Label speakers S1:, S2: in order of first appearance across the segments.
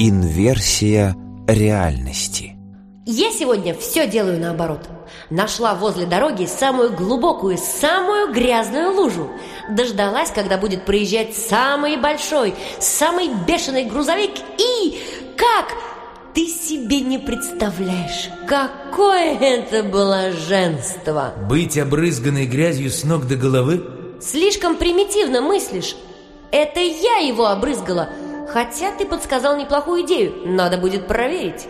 S1: Инверсия реальности.
S2: Я сегодня все делаю наоборот. Нашла возле дороги самую глубокую, самую грязную лужу. Дождалась, когда будет проезжать самый большой, самый бешеный грузовик. И как? Ты себе не представляешь, какое это блаженство!
S3: Быть обрызганной грязью с ног до головы?
S2: Слишком примитивно мыслишь. Это я его обрызгала – Хотя ты подсказал неплохую идею, надо будет проверить.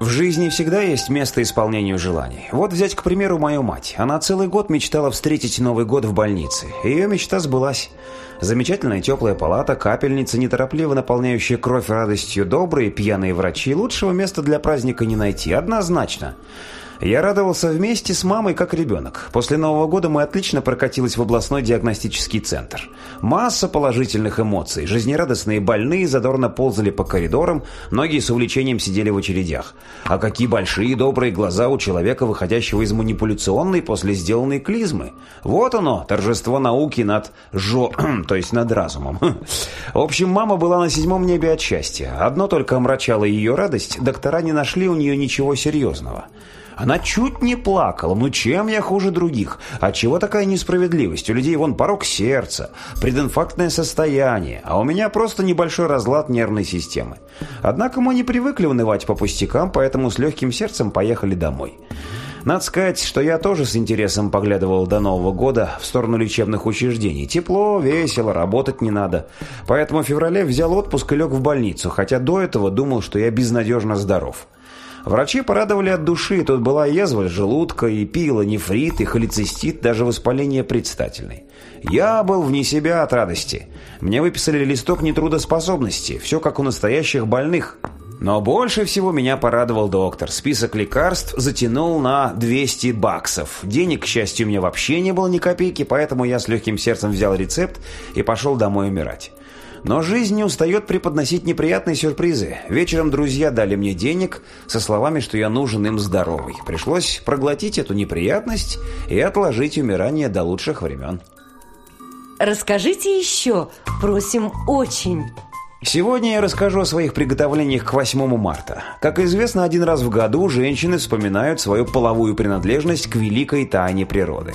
S1: В жизни всегда есть место исполнению желаний. Вот взять, к примеру, мою мать. Она целый год мечтала встретить Новый год в больнице. Ее мечта сбылась. Замечательная теплая палата, капельница, неторопливо наполняющая кровь радостью, добрые пьяные врачи. Лучшего места для праздника не найти, однозначно. Однозначно. Я радовался вместе с мамой как ребенок. После Нового года мы отлично прокатились в областной диагностический центр. Масса положительных эмоций. Жизнерадостные больные задорно ползали по коридорам, многие с увлечением сидели в очередях. А какие большие добрые глаза у человека, выходящего из манипуляционной после сделанной клизмы. Вот оно, торжество науки над жо... то есть над разумом. В общем, мама была на седьмом небе от счастья. Одно только омрачало ее радость, доктора не нашли у нее ничего серьезного. Она чуть не плакала. Ну чем я хуже других? А чего такая несправедливость? У людей вон порог сердца, прединфарктное состояние, а у меня просто небольшой разлад нервной системы. Однако мы не привыкли унывать по пустякам, поэтому с легким сердцем поехали домой. Надо сказать, что я тоже с интересом поглядывал до Нового года в сторону лечебных учреждений. Тепло, весело, работать не надо. Поэтому в феврале взял отпуск и лег в больницу, хотя до этого думал, что я безнадежно здоров. Врачи порадовали от души, тут была язва желудка и пила, нефрит, и холецистит, даже воспаление предстательной. Я был вне себя от радости. Мне выписали листок нетрудоспособности, все как у настоящих больных. Но больше всего меня порадовал доктор. Список лекарств затянул на 200 баксов. Денег, к счастью, у меня вообще не было ни копейки, поэтому я с легким сердцем взял рецепт и пошел домой умирать. Но жизнь не устает преподносить неприятные сюрпризы. Вечером друзья дали мне денег со словами, что я нужен им здоровый. Пришлось проглотить эту неприятность и отложить умирание до лучших времен.
S2: Расскажите еще, просим очень.
S1: Сегодня я расскажу о своих приготовлениях к 8 марта. Как известно, один раз в году женщины вспоминают свою половую принадлежность к великой тайне природы.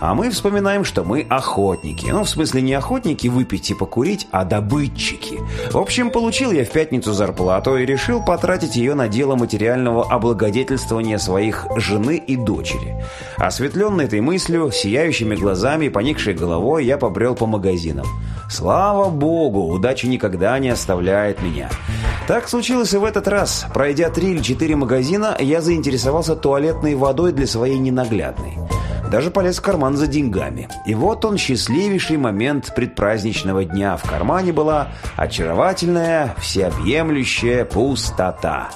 S1: А мы вспоминаем, что мы охотники. Ну, в смысле, не охотники выпить и покурить, а добытчики. В общем, получил я в пятницу зарплату и решил потратить ее на дело материального облагодетельствования своих жены и дочери. Осветленный этой мыслью, сияющими глазами и поникшей головой я побрел по магазинам. Слава богу, удача никогда не оставляет меня. Так случилось и в этот раз. Пройдя три или четыре магазина, я заинтересовался туалетной водой для своей ненаглядной. Даже полез в карман за деньгами. И вот он, счастливейший момент предпраздничного дня. В кармане была очаровательная, всеобъемлющая пустота.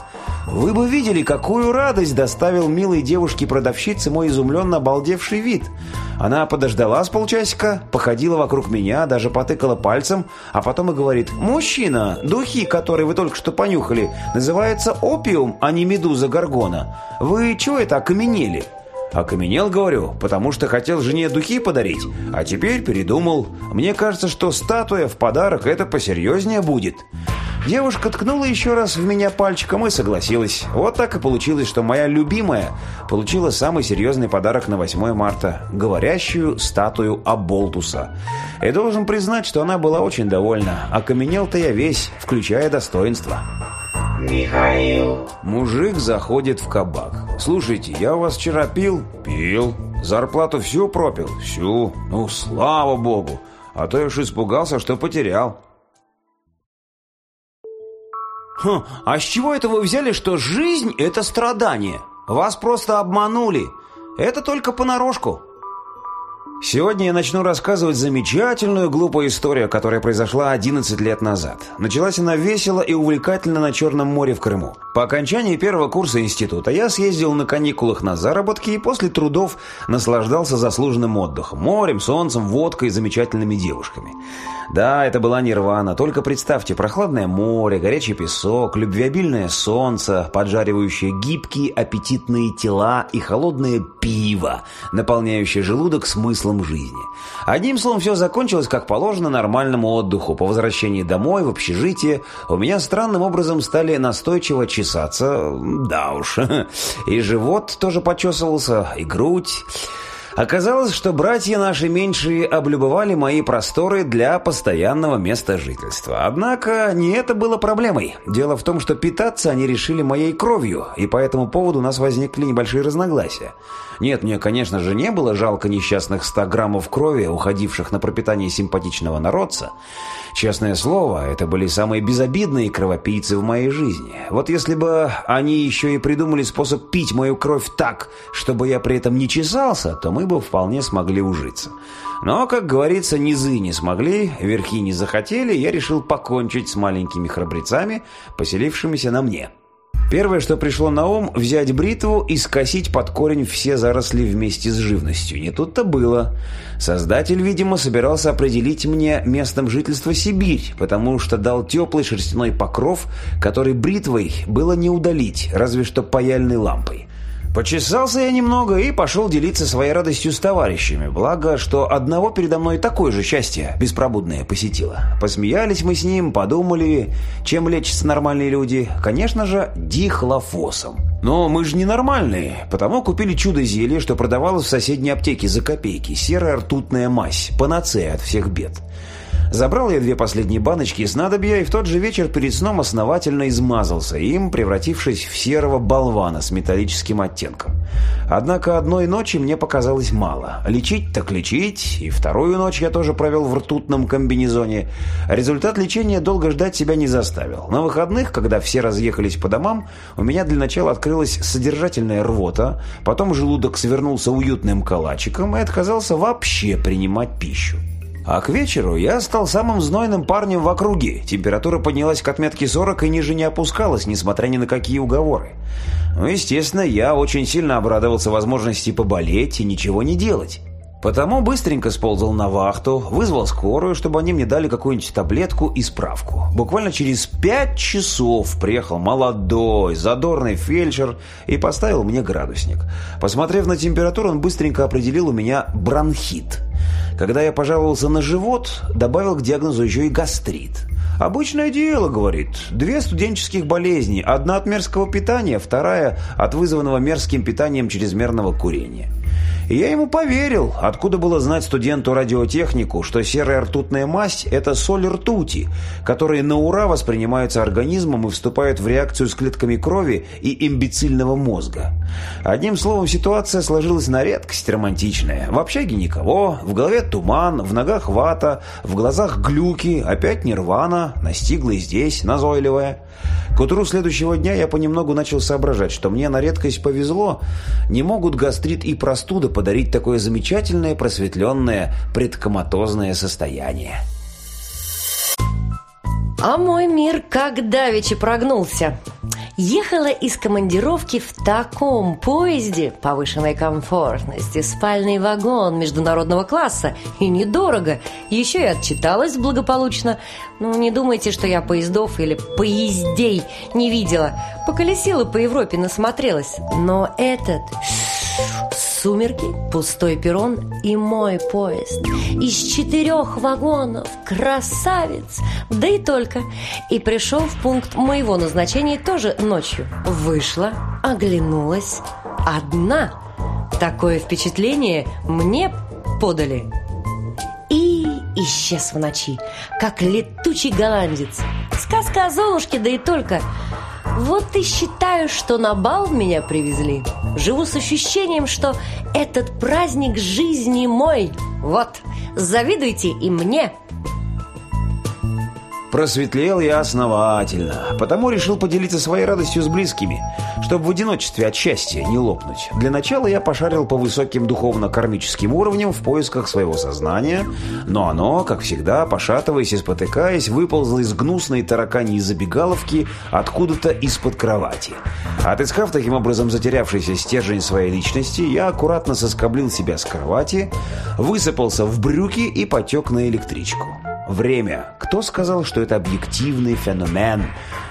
S1: Вы бы видели, какую радость доставил милой девушке-продавщице мой изумленно обалдевший вид. Она подождала с полчасика, походила вокруг меня, даже потыкала пальцем, а потом и говорит, «Мужчина, духи, которые вы только что понюхали, называются опиум, а не медуза горгона. Вы чего это окаменели?» Окаменел, говорю, потому что хотел жене духи подарить, а теперь передумал. Мне кажется, что статуя в подарок это посерьезнее будет. Девушка ткнула еще раз в меня пальчиком и согласилась. Вот так и получилось, что моя любимая получила самый серьезный подарок на 8 марта – говорящую статую Аболтуса. И должен признать, что она была очень довольна. Окаменел-то я весь, включая достоинства.
S4: Михаил.
S1: Мужик заходит в кабак. Слушайте, я у вас вчера пил? Пил. Зарплату всю пропил? Всю. Ну, слава богу. А то я уж испугался, что потерял. Хм, а с чего это вы взяли, что жизнь – это страдание? Вас просто обманули. Это только понарошку. Сегодня я начну рассказывать замечательную глупую историю, которая произошла 11 лет назад. Началась она весело и увлекательно на Черном море в Крыму. По окончании первого курса института я съездил на каникулах на заработки и после трудов наслаждался заслуженным отдыхом. Морем, солнцем, водкой и замечательными девушками. Да, это была нирвана. Только представьте, прохладное море, горячий песок, любвеобильное солнце, поджаривающие гибкие аппетитные тела и холодное пиво, наполняющее желудок смыслом целом жизни. Одним словом, все закончилось, как положено, нормальному отдыху. По возвращении домой, в общежитие, у меня странным образом стали настойчиво чесаться, да уж, и живот тоже почесывался, и грудь. Оказалось, что братья наши меньшие облюбовали мои просторы для постоянного места жительства. Однако не это было проблемой. Дело в том, что питаться они решили моей кровью, и по этому поводу у нас возникли небольшие разногласия. Нет, мне, конечно же, не было жалко несчастных 100 граммов крови, уходивших на пропитание симпатичного народца. Честное слово, это были самые безобидные кровопийцы в моей жизни. Вот если бы они еще и придумали способ пить мою кровь так, чтобы я при этом не чесался, то мы мы бы вполне смогли ужиться. Но, как говорится, низы не смогли, верхи не захотели, я решил покончить с маленькими храбрецами, поселившимися на мне. Первое, что пришло на ум, взять бритву и скосить под корень все заросли вместе с живностью. Не тут-то было. Создатель, видимо, собирался определить мне местом жительства Сибирь, потому что дал теплый шерстяной покров, который бритвой было не удалить, разве что паяльной лампой. Почесался я немного и пошел делиться своей радостью с товарищами, благо, что одного передо мной такое же счастье беспробудное посетило. Посмеялись мы с ним, подумали, чем лечатся нормальные люди. Конечно же, дихлофосом. Но мы же ненормальные, потому купили чудо-зелье, что продавалось в соседней аптеке за копейки. Серая ртутная мазь, панацея от всех бед. Забрал я две последние баночки из надобья и в тот же вечер перед сном основательно измазался им, превратившись в серого болвана с металлическим оттенком. Однако одной ночи мне показалось мало. Лечить так лечить, и вторую ночь я тоже провел в ртутном комбинезоне. Результат лечения долго ждать себя не заставил. На выходных, когда все разъехались по домам, у меня для начала открылась содержательная рвота, потом желудок свернулся уютным калачиком и отказался вообще принимать пищу. А к вечеру я стал самым знойным парнем в округе. Температура поднялась к отметке 40 и ниже не опускалась, несмотря ни на какие уговоры. Ну, естественно, я очень сильно обрадовался возможности поболеть и ничего не делать. Потому быстренько сползал на вахту, вызвал скорую, чтобы они мне дали какую-нибудь таблетку и справку. Буквально через пять часов приехал молодой, задорный фельдшер и поставил мне градусник. Посмотрев на температуру, он быстренько определил у меня бронхит – когда я пожаловался на живот, добавил к диагнозу еще и гастрит. Обычное дело, говорит. Две студенческих болезни. Одна от мерзкого питания, вторая от вызванного мерзким питанием чрезмерного курения. И я ему поверил, откуда было знать студенту-радиотехнику, что серая ртутная масть – это соль ртути, которые на ура воспринимаются организмом и вступают в реакцию с клетками крови и имбецильного мозга. Одним словом, ситуация сложилась на редкость романтичная. В общаге никого, в в голове туман, в ногах вата, в глазах глюки, опять нирвана, настигла и здесь, назойливая. К утру следующего дня я понемногу начал соображать, что мне на редкость повезло. Не могут гастрит и простуда подарить такое замечательное просветленное предкоматозное состояние.
S2: А мой мир как давеча прогнулся ехала из командировки в таком поезде повышенной комфортности, спальный вагон международного класса и недорого. Еще и отчиталась благополучно. Ну, не думайте, что я поездов или поездей не видела. Поколесила по Европе, насмотрелась. Но этот Сумерки, пустой перрон и мой поезд. Из четырех вагонов, красавец! Да и только. И пришел в пункт моего назначения тоже ночью. Вышла, оглянулась. Одна. Такое впечатление мне подали. И исчез в ночи, как летучий голландец. Сказка о Золушке, да и только – вот и считаю, что на бал меня привезли. Живу с ощущением, что этот праздник жизни мой. Вот, завидуйте и мне.
S1: Просветлел я основательно, потому решил поделиться своей радостью с близкими, чтобы в одиночестве от счастья не лопнуть. Для начала я пошарил по высоким духовно-кармическим уровням в поисках своего сознания, но оно, как всегда, пошатываясь и спотыкаясь, выползло из гнусной тараканьей забегаловки откуда-то из-под кровати. Отыскав таким образом затерявшийся стержень своей личности, я аккуратно соскоблил себя с кровати, высыпался в брюки и потек на электричку. Время. Кто сказал, что это объективный феномен?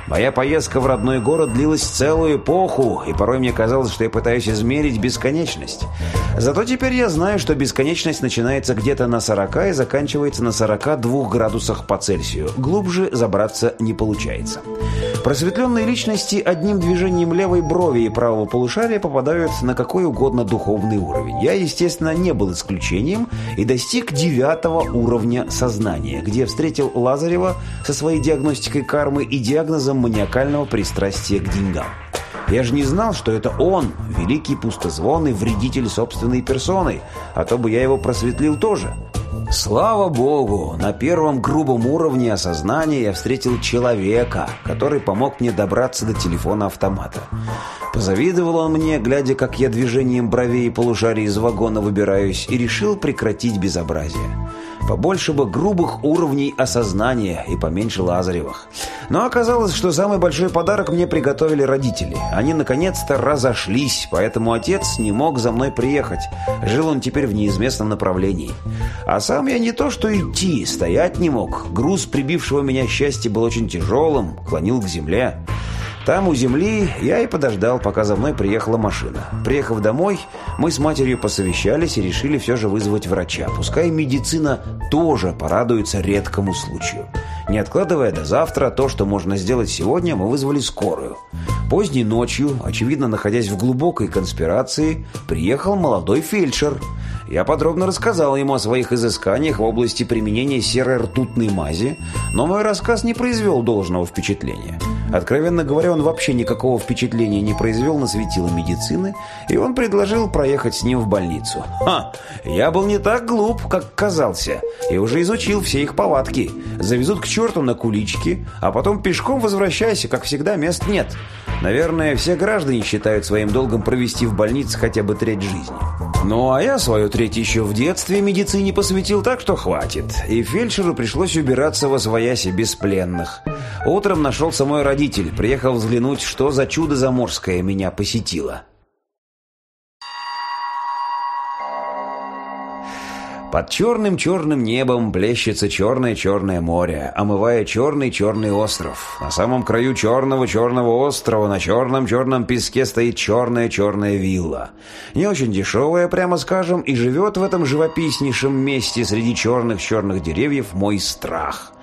S1: Моя поездка в родной город длилась целую эпоху, и порой мне казалось, что я пытаюсь измерить бесконечность. Зато теперь я знаю, что бесконечность начинается где-то на 40 и заканчивается на 42 градусах по Цельсию. Глубже забраться не получается. Просветленные личности одним движением левой брови и правого полушария попадают на какой угодно духовный уровень. Я, естественно, не был исключением и достиг девятого уровня сознания, где встретил Лазарева со своей диагностикой кармы и диагнозом образом маниакального пристрастия к деньгам. Я же не знал, что это он, великий пустозвонный вредитель собственной персоной, а то бы я его просветлил тоже. Слава богу, на первом грубом уровне осознания я встретил человека, который помог мне добраться до телефона автомата. Позавидовал он мне, глядя, как я движением бровей и полушарий из вагона выбираюсь, и решил прекратить безобразие побольше бы грубых уровней осознания и поменьше лазаревых. Но оказалось, что самый большой подарок мне приготовили родители. Они наконец-то разошлись, поэтому отец не мог за мной приехать. Жил он теперь в неизвестном направлении. А сам я не то что идти, стоять не мог. Груз прибившего меня счастья был очень тяжелым, клонил к земле. Там у земли я и подождал, пока за мной приехала машина. Приехав домой, мы с матерью посовещались и решили все же вызвать врача. Пускай медицина тоже порадуется редкому случаю. Не откладывая до завтра то, что можно сделать сегодня, мы вызвали скорую. Поздней ночью, очевидно, находясь в глубокой конспирации, приехал молодой фельдшер. Я подробно рассказал ему о своих изысканиях в области применения серой ртутной мази, но мой рассказ не произвел должного впечатления. Откровенно говоря, он вообще никакого впечатления не произвел на светило медицины, и он предложил проехать с ним в больницу. Ха! Я был не так глуп, как казался, и уже изучил все их повадки. Завезут к черту на кулички, а потом пешком возвращайся, как всегда, мест нет. Наверное, все граждане считают своим долгом провести в больнице хотя бы треть жизни. Ну а я свое третье еще в детстве медицине посвятил так, что хватит. И фельдшеру пришлось убираться во свояси без пленных. Утром нашелся мой родитель, приехал взглянуть, что за чудо заморское меня посетило. Под черным черным небом блещется черное черное море, омывая черный черный остров. На самом краю черного черного острова на черном черном песке стоит черная черная вилла. Не очень дешевая, прямо скажем, и живет в этом живописнейшем месте среди черных черных деревьев мой страх.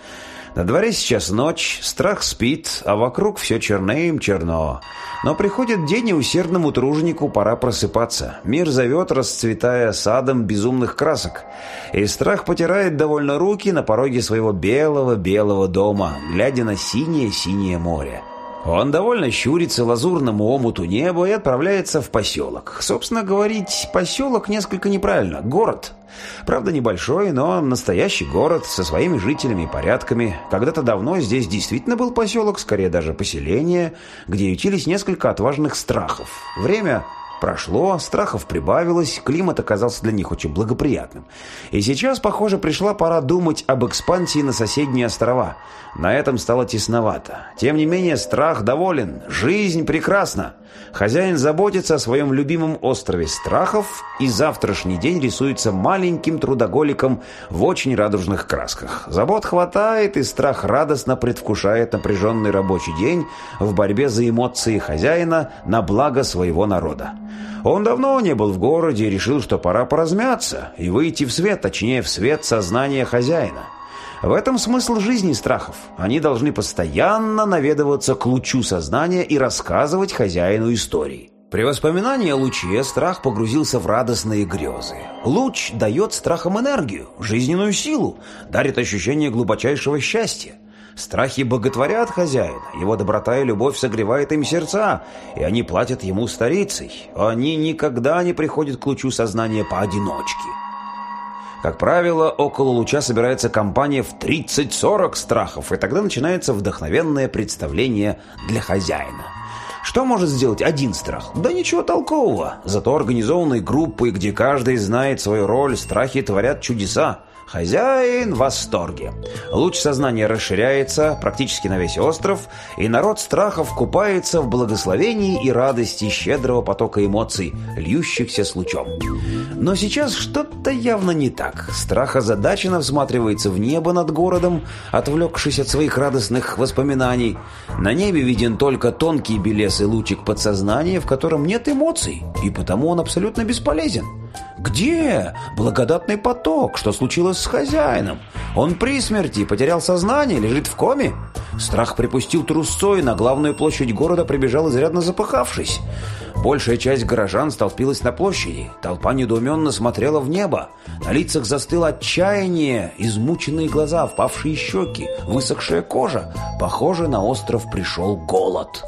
S1: На дворе сейчас ночь, страх спит, а вокруг все чернеем черно. Но приходит день, и усердному труженику пора просыпаться. Мир зовет, расцветая садом безумных красок. И страх потирает довольно руки на пороге своего белого-белого дома, глядя на синее-синее море. Он довольно щурится лазурному омуту неба и отправляется в поселок. Собственно говорить, поселок несколько неправильно. Город. Правда, небольшой, но настоящий город со своими жителями и порядками. Когда-то давно здесь действительно был поселок, скорее даже поселение, где ютились несколько отважных страхов. Время Прошло, страхов прибавилось, климат оказался для них очень благоприятным. И сейчас, похоже, пришла пора думать об экспансии на соседние острова. На этом стало тесновато. Тем не менее, страх доволен. Жизнь прекрасна. Хозяин заботится о своем любимом острове страхов, и завтрашний день рисуется маленьким трудоголиком в очень радужных красках. Забот хватает, и страх радостно предвкушает напряженный рабочий день в борьбе за эмоции хозяина на благо своего народа. Он давно не был в городе и решил, что пора поразмяться и выйти в свет, точнее, в свет сознания хозяина. В этом смысл жизни страхов. Они должны постоянно наведываться к лучу сознания и рассказывать хозяину истории. При воспоминании о луче страх погрузился в радостные грезы. Луч дает страхам энергию, жизненную силу, дарит ощущение глубочайшего счастья. Страхи боготворят хозяина, его доброта и любовь согревает им сердца, и они платят ему старицей. Они никогда не приходят к лучу сознания поодиночке. Как правило, около луча собирается компания в 30-40 страхов, и тогда начинается вдохновенное представление для хозяина. Что может сделать один страх? Да ничего толкового. Зато организованные группы, где каждый знает свою роль, страхи творят чудеса. Хозяин в восторге. Луч сознания расширяется практически на весь остров, и народ страхов купается в благословении и радости щедрого потока эмоций, льющихся с лучом. Но сейчас что-то явно не так. Страх озадаченно всматривается в небо над городом, отвлекшись от своих радостных воспоминаний. На небе виден только тонкий белесый лучик подсознания, в котором нет эмоций, и потому он абсолютно бесполезен. Где благодатный поток? Что случилось с хозяином? Он при смерти, потерял сознание, лежит в коме? Страх припустил трусцой, на главную площадь города прибежал изрядно запыхавшись. Большая часть горожан столпилась на площади. Толпа недоуменно смотрела в небо. На лицах застыло отчаяние, измученные глаза, впавшие щеки, высохшая кожа. Похоже, на остров пришел голод.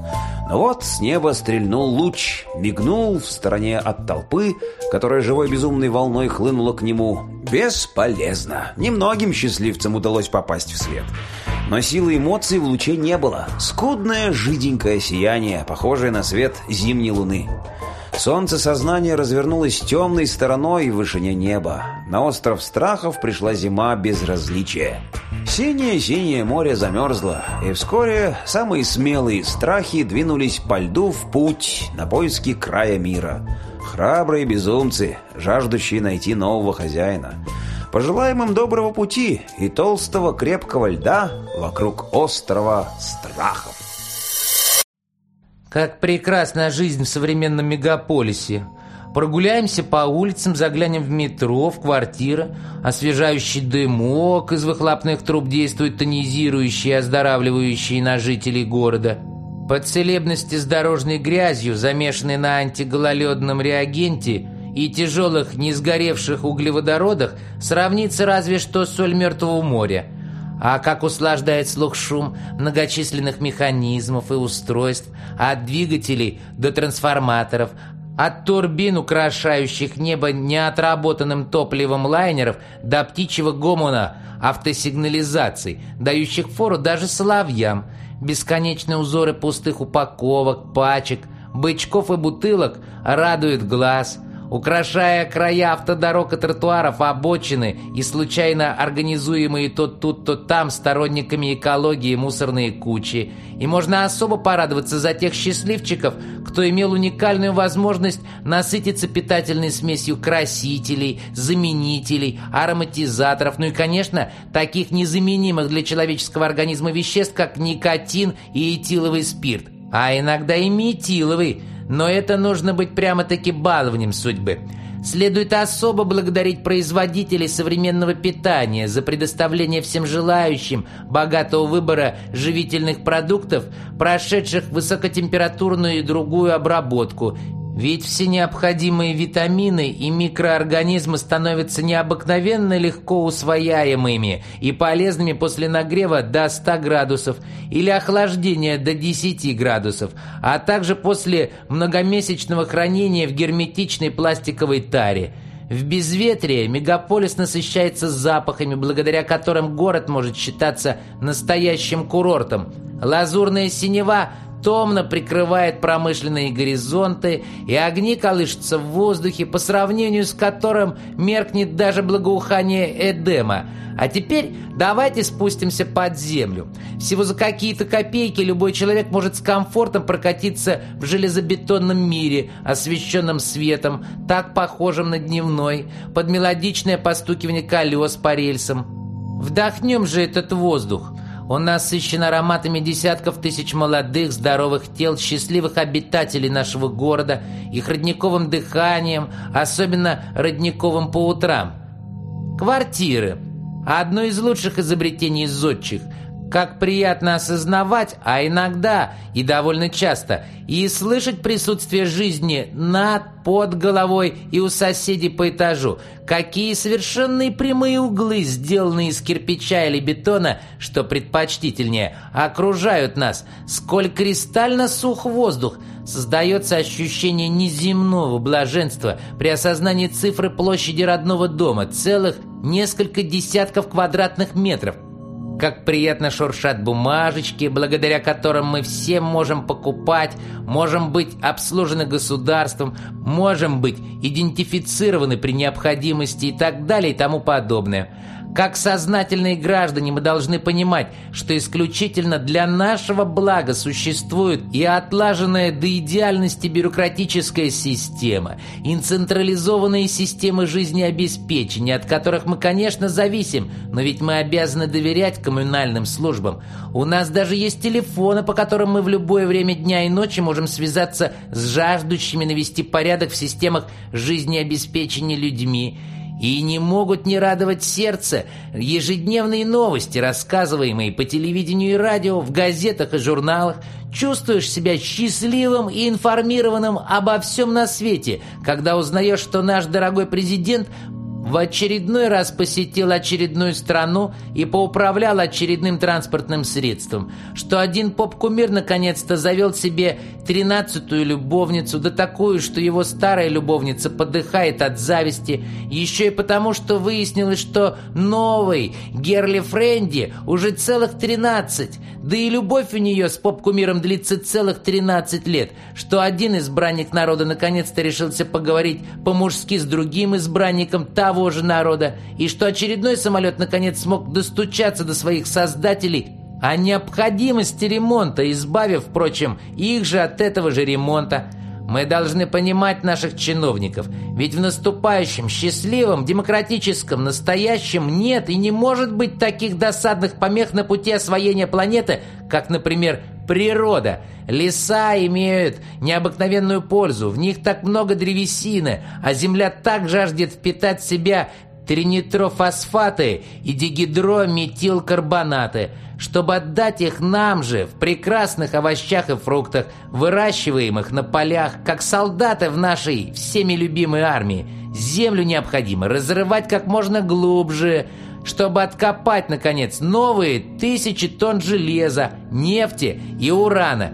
S1: Но вот с неба стрельнул луч, мигнул в стороне от толпы, которая живой безумной волной хлынула к нему. Бесполезно. Немногим счастливцам удалось попасть в свет но силы эмоций в луче не было. Скудное жиденькое сияние, похожее на свет зимней луны. Солнце сознания развернулось темной стороной в вышине неба. На остров страхов пришла зима безразличия. Синее-синее море замерзло, и вскоре самые смелые страхи двинулись по льду в путь на поиски края мира. Храбрые безумцы, жаждущие найти нового хозяина – Пожелаем им доброго пути и толстого крепкого льда вокруг острова страхов.
S3: Как прекрасна жизнь в современном мегаполисе. Прогуляемся по улицам, заглянем в метро, в квартиры. Освежающий дымок из выхлопных труб действует тонизирующий и оздоравливающий на жителей города. По целебности с дорожной грязью, замешанной на антигололедном реагенте – и тяжелых, не сгоревших углеводородах сравнится разве что с соль Мертвого моря. А как услаждает слух шум многочисленных механизмов и устройств, от двигателей до трансформаторов, от турбин, украшающих небо неотработанным топливом лайнеров, до птичьего гомона автосигнализаций, дающих фору даже соловьям, бесконечные узоры пустых упаковок, пачек, бычков и бутылок радуют глаз – украшая края автодорог и тротуаров, обочины и случайно организуемые то тут, то там сторонниками экологии мусорные кучи. И можно особо порадоваться за тех счастливчиков, кто имел уникальную возможность насытиться питательной смесью красителей, заменителей, ароматизаторов, ну и, конечно, таких незаменимых для человеческого организма веществ, как никотин и этиловый спирт. А иногда и метиловый – но это нужно быть прямо-таки баловнем судьбы. Следует особо благодарить производителей современного питания за предоставление всем желающим богатого выбора живительных продуктов, прошедших высокотемпературную и другую обработку ведь все необходимые витамины и микроорганизмы становятся необыкновенно легко усвояемыми и полезными после нагрева до 100 градусов или охлаждения до 10 градусов, а также после многомесячного хранения в герметичной пластиковой таре. В безветрие мегаполис насыщается запахами, благодаря которым город может считаться настоящим курортом. Лазурная синева – томно прикрывает промышленные горизонты, и огни колышутся в воздухе, по сравнению с которым меркнет даже благоухание Эдема. А теперь давайте спустимся под землю. Всего за какие-то копейки любой человек может с комфортом прокатиться в железобетонном мире, освещенном светом, так похожим на дневной, под мелодичное постукивание колес по рельсам. Вдохнем же этот воздух – у нас ароматами десятков тысяч молодых, здоровых тел, счастливых обитателей нашего города, их родниковым дыханием, особенно родниковым по утрам. Квартиры – одно из лучших изобретений зодчих – как приятно осознавать, а иногда и довольно часто, и слышать присутствие жизни над, под головой и у соседей по этажу, какие совершенные прямые углы, сделанные из кирпича или бетона, что предпочтительнее, окружают нас, сколь кристально сух воздух, создается ощущение неземного блаженства при осознании цифры площади родного дома, целых несколько десятков квадратных метров – как приятно шуршат бумажечки, благодаря которым мы все можем покупать, можем быть обслужены государством, можем быть идентифицированы при необходимости и так далее и тому подобное. Как сознательные граждане мы должны понимать, что исключительно для нашего блага существует и отлаженная до идеальности бюрократическая система, и централизованные системы жизнеобеспечения, от которых мы, конечно, зависим, но ведь мы обязаны доверять коммунальным службам. У нас даже есть телефоны, по которым мы в любое время дня и ночи можем связаться с жаждущими навести порядок в системах жизнеобеспечения людьми – и не могут не радовать сердце ежедневные новости, рассказываемые по телевидению и радио, в газетах и журналах. Чувствуешь себя счастливым и информированным обо всем на свете, когда узнаешь, что наш дорогой президент в очередной раз посетил очередную страну и поуправлял очередным транспортным средством, что один поп-кумир наконец-то завел себе тринадцатую любовницу, да такую, что его старая любовница подыхает от зависти, еще и потому, что выяснилось, что новый Герли Френди уже целых тринадцать, да и любовь у нее с поп-кумиром длится целых тринадцать лет, что один избранник народа наконец-то решился поговорить по-мужски с другим избранником там того же народа, и что очередной самолет наконец смог достучаться до своих создателей о необходимости ремонта, избавив, впрочем, их же от этого же ремонта – мы должны понимать наших чиновников, ведь в наступающем, счастливом, демократическом, настоящем нет и не может быть таких досадных помех на пути освоения планеты, как, например, природа. Леса имеют необыкновенную пользу, в них так много древесины, а Земля так жаждет впитать в себя тринитрофосфаты и дигидрометилкарбонаты, чтобы отдать их нам же в прекрасных овощах и фруктах, выращиваемых на полях, как солдаты в нашей всеми любимой армии. Землю необходимо разрывать как можно глубже, чтобы откопать, наконец, новые тысячи тонн железа, нефти и урана.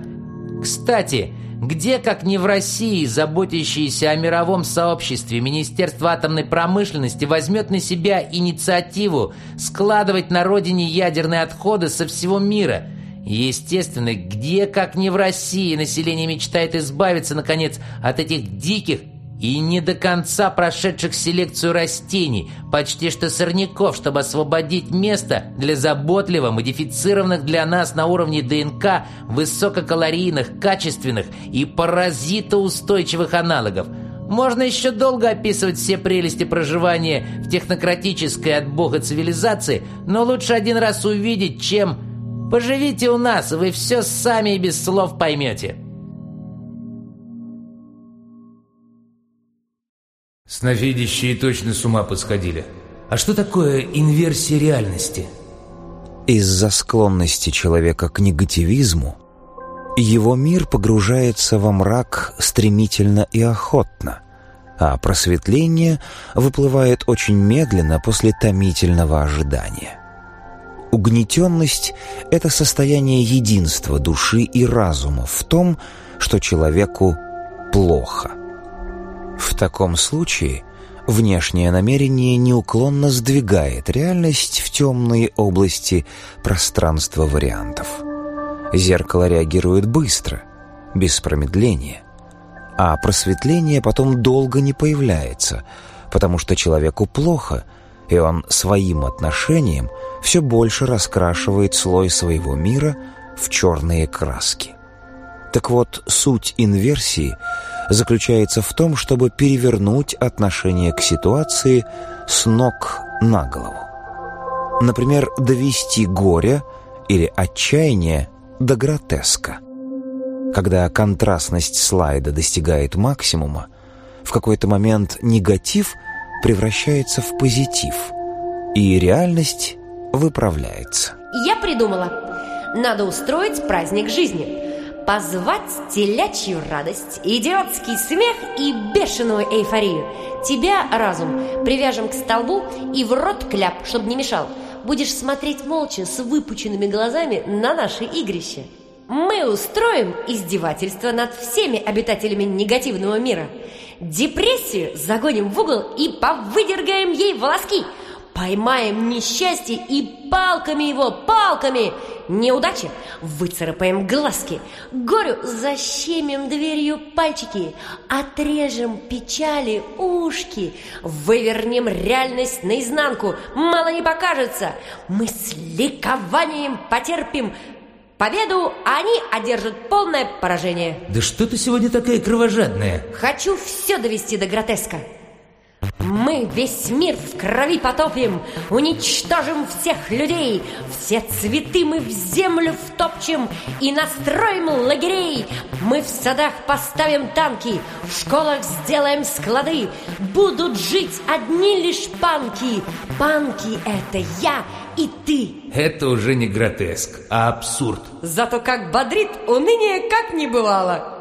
S3: Кстати, где, как не в России, заботящиеся о мировом сообществе, Министерство атомной промышленности возьмет на себя инициативу складывать на родине ядерные отходы со всего мира? Естественно, где, как не в России, население мечтает избавиться, наконец, от этих диких и не до конца прошедших селекцию растений, почти что сорняков, чтобы освободить место для заботливо модифицированных для нас на уровне ДНК высококалорийных, качественных и паразитоустойчивых аналогов. Можно еще долго описывать все прелести проживания в технократической от бога цивилизации, но лучше один раз увидеть, чем «поживите у нас, вы все сами и без слов поймете».
S5: Сновидящие точно с ума подсходили. А что такое инверсия реальности?
S1: Из-за склонности человека к негативизму его мир погружается во мрак стремительно и охотно, а просветление выплывает очень медленно после томительного ожидания. Угнетенность — это состояние единства души и разума в том, что человеку плохо — в таком случае внешнее намерение неуклонно сдвигает реальность в темные области пространства вариантов. Зеркало реагирует быстро, без промедления, а просветление потом долго не появляется, потому что человеку плохо, и он своим отношением все больше раскрашивает слой своего мира в черные краски. Так вот, суть инверсии — заключается в том, чтобы перевернуть отношение к ситуации с ног на голову. Например, довести горе или отчаяние до гротеска. Когда контрастность слайда достигает максимума, в какой-то момент негатив превращается в позитив, и реальность выправляется.
S2: Я придумала. Надо устроить праздник жизни – позвать телячью радость, идиотский смех и бешеную эйфорию. Тебя, разум, привяжем к столбу и в рот кляп, чтобы не мешал. Будешь смотреть молча с выпученными глазами на наши игрище. Мы устроим издевательство над всеми обитателями негативного мира. Депрессию загоним в угол и повыдергаем ей волоски – Поймаем несчастье и палками его, палками! Неудачи выцарапаем глазки, горю защемим дверью пальчики, отрежем печали ушки, вывернем реальность наизнанку, мало не покажется. Мы с ликованием потерпим победу, они одержат полное поражение.
S5: Да что ты сегодня такая кровожадная?
S2: Хочу все довести до гротеска. Мы весь мир в крови потопим, уничтожим всех людей, все цветы мы в землю втопчем и настроим лагерей. Мы в садах поставим танки, в школах сделаем склады, будут жить одни лишь панки. Панки это я и ты.
S5: Это уже не гротеск, а абсурд.
S2: Зато как бодрит уныние, как не бывало.